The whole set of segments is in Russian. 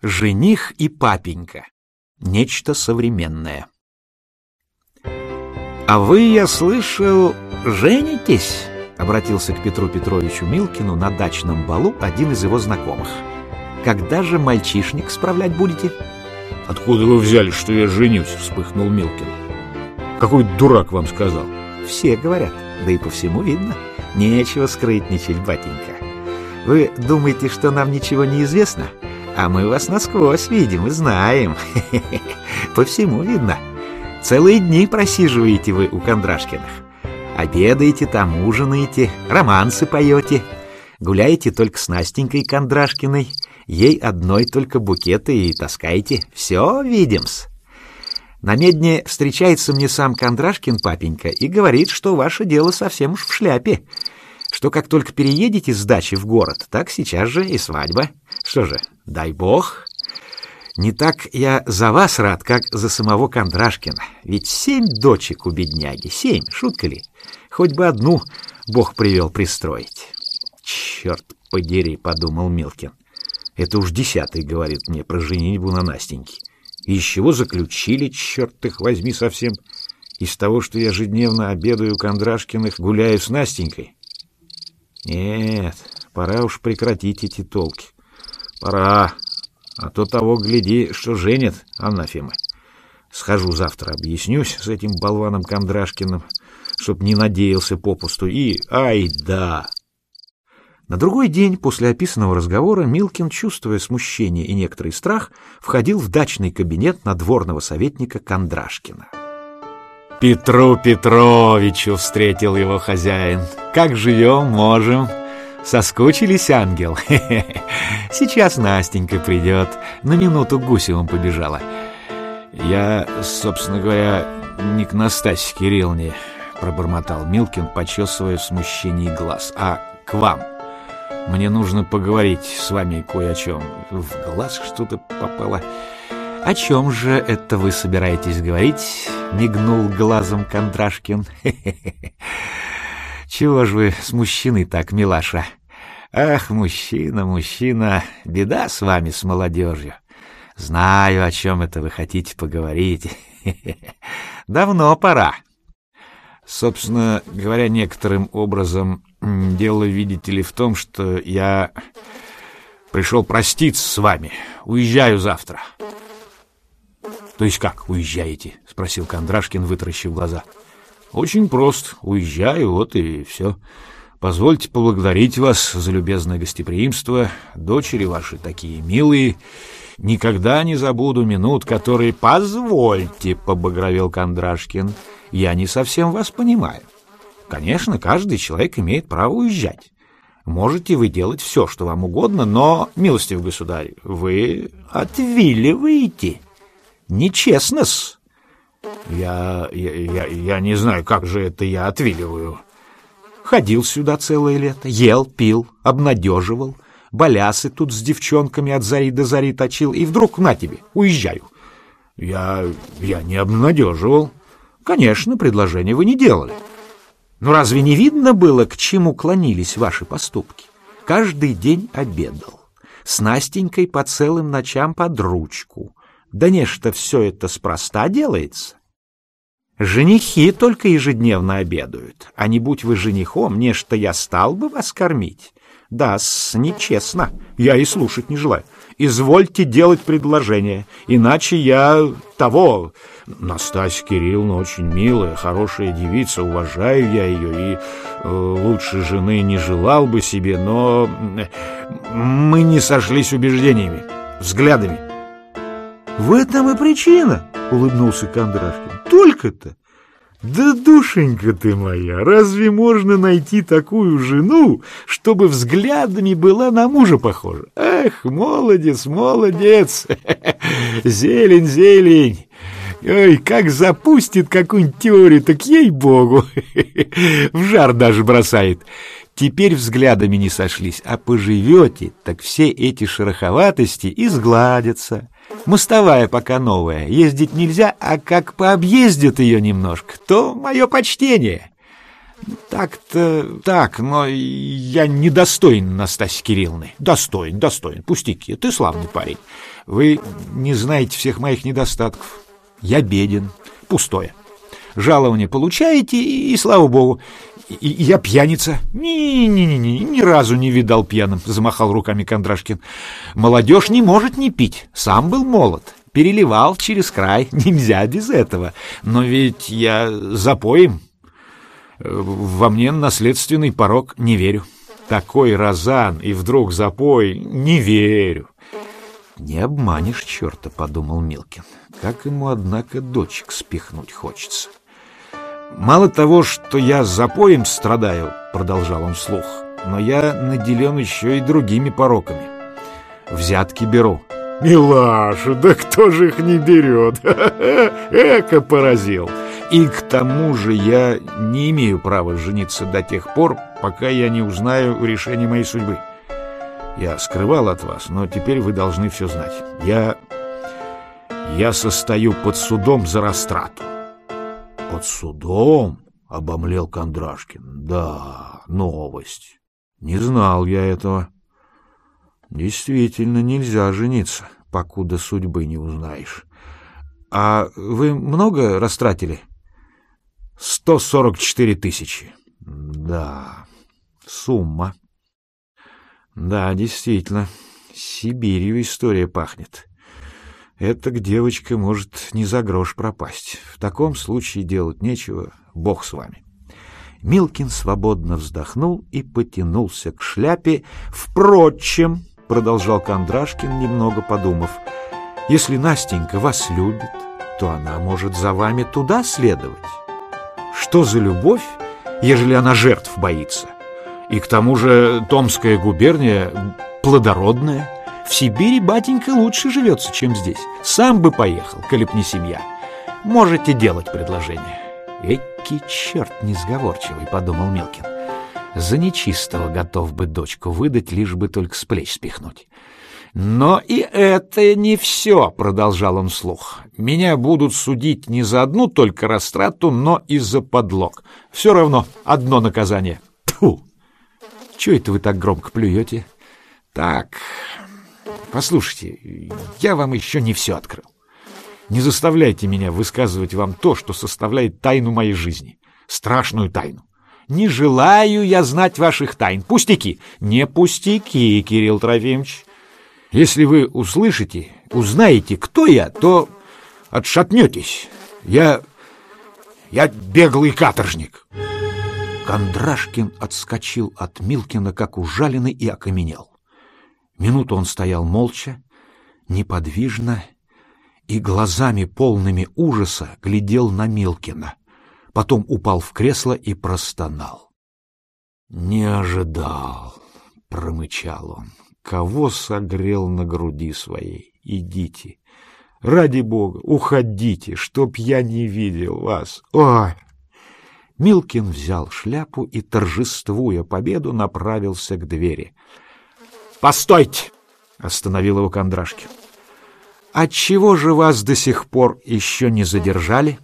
Жених и папенька. Нечто современное. «А вы, я слышал, женитесь?» — обратился к Петру Петровичу Милкину на дачном балу один из его знакомых. «Когда же мальчишник справлять будете?» «Откуда вы взяли, что я женюсь?» — вспыхнул Милкин. «Какой дурак вам сказал?» «Все говорят, да и по всему видно. Нечего скрытничать, батенька. Вы думаете, что нам ничего не известно?» А мы вас насквозь видим и знаем. По всему видно. Целые дни просиживаете вы у Кондрашкиных. Обедаете там, ужинаете, романсы поете. Гуляете только с Настенькой Кондрашкиной. Ей одной только букеты и таскаете. Все видим-с. На медне встречается мне сам Кондрашкин папенька и говорит, что ваше дело совсем уж в шляпе что как только переедете с дачи в город, так сейчас же и свадьба. Что же, дай бог. Не так я за вас рад, как за самого Кондрашкина. Ведь семь дочек у бедняги, семь, шутка ли? Хоть бы одну бог привел пристроить. Черт подери, подумал Милкин. Это уж десятый говорит мне про женитьбу на Настеньке. Из чего заключили, черт их возьми совсем? Из того, что я ежедневно обедаю у Кондрашкиных, гуляю с Настенькой? Нет, пора уж прекратить эти толки. Пора, а то того гляди, что женит анафемы. Схожу завтра, объяснюсь с этим болваном Кондрашкиным, чтоб не надеялся попусту, и ай да! На другой день после описанного разговора Милкин, чувствуя смущение и некоторый страх, входил в дачный кабинет надворного советника Кондрашкина. Петру Петровичу встретил его хозяин. Как живем, можем. Соскучились, ангел? Сейчас Настенька придет. На минуту Гусевым побежала. Я, собственно говоря, не к Настасье Кирилловне, пробормотал Милкин, почесывая в смущении глаз, а к вам. Мне нужно поговорить с вами кое о чем. В глаз что-то попало. «О чем же это вы собираетесь говорить?» — мигнул глазом Кондрашкин. «Чего ж вы с мужчиной так, милаша? Ах, мужчина, мужчина, беда с вами, с молодежью. Знаю, о чем это вы хотите поговорить. Давно пора». Собственно говоря, некоторым образом дело, видите ли, в том, что я пришел проститься с вами. Уезжаю завтра. То есть как уезжаете? Спросил Кондрашкин, вытаращив глаза. Очень просто. Уезжаю, вот и все. Позвольте поблагодарить вас за любезное гостеприимство. Дочери ваши такие милые. Никогда не забуду минут, которые... Позвольте, побагровел Кондрашкин. Я не совсем вас понимаю. Конечно, каждый человек имеет право уезжать. Можете вы делать все, что вам угодно, но, милостив государь, вы отвиливаете. Нечестно-с. Я, я, я, я не знаю, как же это я отвиливаю. Ходил сюда целое лето, ел, пил, обнадеживал, балясы тут с девчонками от зари до зари точил, и вдруг на тебе, уезжаю. Я, я не обнадеживал. Конечно, предложение вы не делали. Но разве не видно было, к чему клонились ваши поступки? Каждый день обедал. С Настенькой по целым ночам под ручку. Да нечто все это спроста делается. Женихи только ежедневно обедают, а не будь вы женихом, нечто я стал бы вас кормить. Да-с, нечестно, я и слушать не желаю. Извольте делать предложение, иначе я того... Настасья Кирилловна очень милая, хорошая девица, уважаю я ее и э, лучше жены не желал бы себе, но мы не сошлись убеждениями, взглядами. В этом и причина, улыбнулся Кондрашкин. Только-то. Да, душенька ты моя, разве можно найти такую жену, чтобы взглядами была на мужа похожа? Эх, молодец, молодец, зелень, зелень. Ой, как запустит какую-нибудь теорию, так ей-богу, в жар даже бросает. Теперь взглядами не сошлись, а поживете, так все эти шероховатости изгладятся. Мостовая пока новая, ездить нельзя, а как пообъездят ее немножко, то мое почтение. Так-то так, но я недостоин Настасьи Кирилловны. Достоин, достоин, пустяки. Ты славный парень. Вы не знаете всех моих недостатков. Я беден, пустое. Жалование получаете, и, и слава богу. И, я пьяница. Не-не-не, ни разу не видал пьяным, замахал руками Кондрашкин. Молодежь не может не пить. Сам был молод. Переливал через край. Нельзя без этого. Но ведь я запоем во мне наследственный порог не верю. Такой розан и вдруг запой не верю. Не обманешь черта, подумал Милкин. Как ему, однако, дочек спихнуть хочется. Мало того, что я запоем страдаю, продолжал он вслух, но я наделен еще и другими пороками. Взятки беру. Милаша, да кто же их не берет? Эко поразил. И к тому же я не имею права жениться до тех пор, пока я не узнаю решение моей судьбы. Я скрывал от вас, но теперь вы должны все знать. Я... я состою под судом за растрату. Под судом? — обомлел Кондрашкин. Да, новость. Не знал я этого. Действительно, нельзя жениться, покуда судьбы не узнаешь. А вы много растратили? Сто сорок четыре тысячи. Да, сумма. Да, действительно, Сибирью история пахнет. Эта девочка может не за грош пропасть. В таком случае делать нечего, бог с вами. Милкин свободно вздохнул и потянулся к шляпе. Впрочем, продолжал Кондрашкин, немного подумав, если Настенька вас любит, то она может за вами туда следовать. Что за любовь, ежели она жертв боится? И к тому же Томская губерния плодородная. В Сибири батенька лучше живется, чем здесь. Сам бы поехал, коли б не семья. Можете делать предложение. Эки черт несговорчивый, подумал Мелкин. За нечистого готов бы дочку выдать, лишь бы только с плеч спихнуть. «Но и это не все», — продолжал он вслух. «Меня будут судить не за одну только растрату, но и за подлог. Все равно одно наказание. Тьфу! Чего это вы так громко плюете? Так, послушайте, я вам еще не все открыл. Не заставляйте меня высказывать вам то, что составляет тайну моей жизни, страшную тайну. Не желаю я знать ваших тайн. Пустяки. Не пустяки, Кирилл Трофимович. Если вы услышите, узнаете, кто я, то отшатнетесь. Я... я беглый каторжник. Кондрашкин отскочил от Милкина, как ужаленный, и окаменел. Минуту он стоял молча, неподвижно, и глазами полными ужаса глядел на Милкина. Потом упал в кресло и простонал. «Не ожидал», — промычал он кого согрел на груди своей. Идите. Ради бога, уходите, чтоб я не видел вас. Ой! Милкин взял шляпу и, торжествуя победу, направился к двери. «Постойте!» — остановил его Кондрашкин. «Отчего же вас до сих пор еще не задержали?»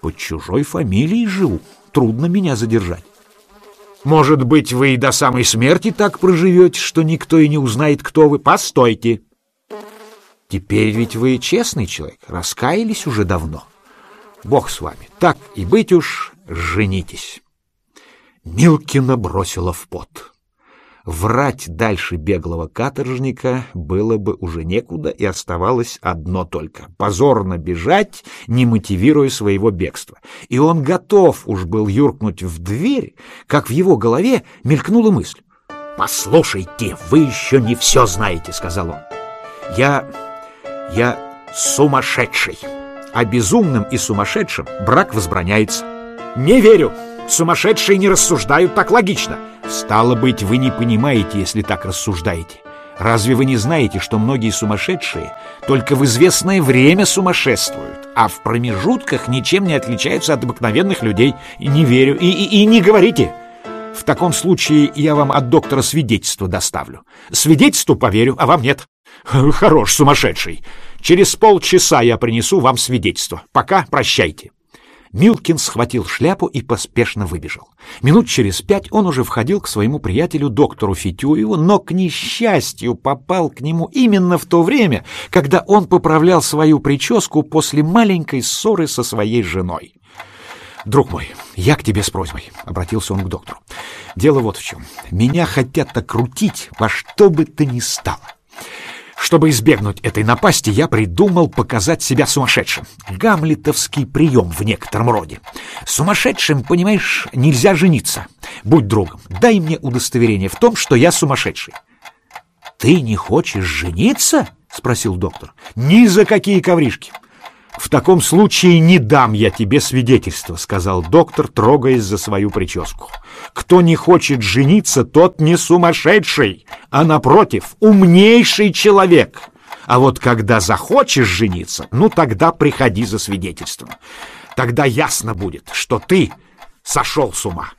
«Под чужой фамилией живу. Трудно меня задержать. Может быть, вы и до самой смерти так проживете, что никто и не узнает, кто вы. Постойте. Теперь ведь вы честный человек, раскаялись уже давно. Бог с вами. Так и быть уж, женитесь. Милкина бросила в пот. Врать дальше беглого каторжника было бы уже некуда, и оставалось одно только — позорно бежать, не мотивируя своего бегства. И он готов уж был юркнуть в дверь, как в его голове мелькнула мысль. «Послушайте, вы еще не все знаете», — сказал он. «Я... я сумасшедший, а безумным и сумасшедшим брак возбраняется. Не верю, сумасшедшие не рассуждают так логично». Стало быть, вы не понимаете, если так рассуждаете. Разве вы не знаете, что многие сумасшедшие только в известное время сумасшествуют, а в промежутках ничем не отличаются от обыкновенных людей? И не верю, и, и, и не говорите. В таком случае я вам от доктора свидетельство доставлю. Свидетельству поверю, а вам нет. Хорош сумасшедший. Через полчаса я принесу вам свидетельство. Пока прощайте. Милкин схватил шляпу и поспешно выбежал. Минут через пять он уже входил к своему приятелю доктору Фитюеву, но, к несчастью, попал к нему именно в то время, когда он поправлял свою прическу после маленькой ссоры со своей женой. «Друг мой, я к тебе с просьбой», — обратился он к доктору. «Дело вот в чем. Меня хотят окрутить во что бы то ни стало. Чтобы избегнуть этой напасти, я придумал показать себя сумасшедшим. Гамлетовский прием в некотором роде. Сумасшедшим, понимаешь, нельзя жениться. Будь другом, дай мне удостоверение в том, что я сумасшедший. «Ты не хочешь жениться?» — спросил доктор. «Ни за какие ковришки!» «В таком случае не дам я тебе свидетельства», — сказал доктор, трогаясь за свою прическу. «Кто не хочет жениться, тот не сумасшедший, а, напротив, умнейший человек. А вот когда захочешь жениться, ну тогда приходи за свидетельством. Тогда ясно будет, что ты сошел с ума».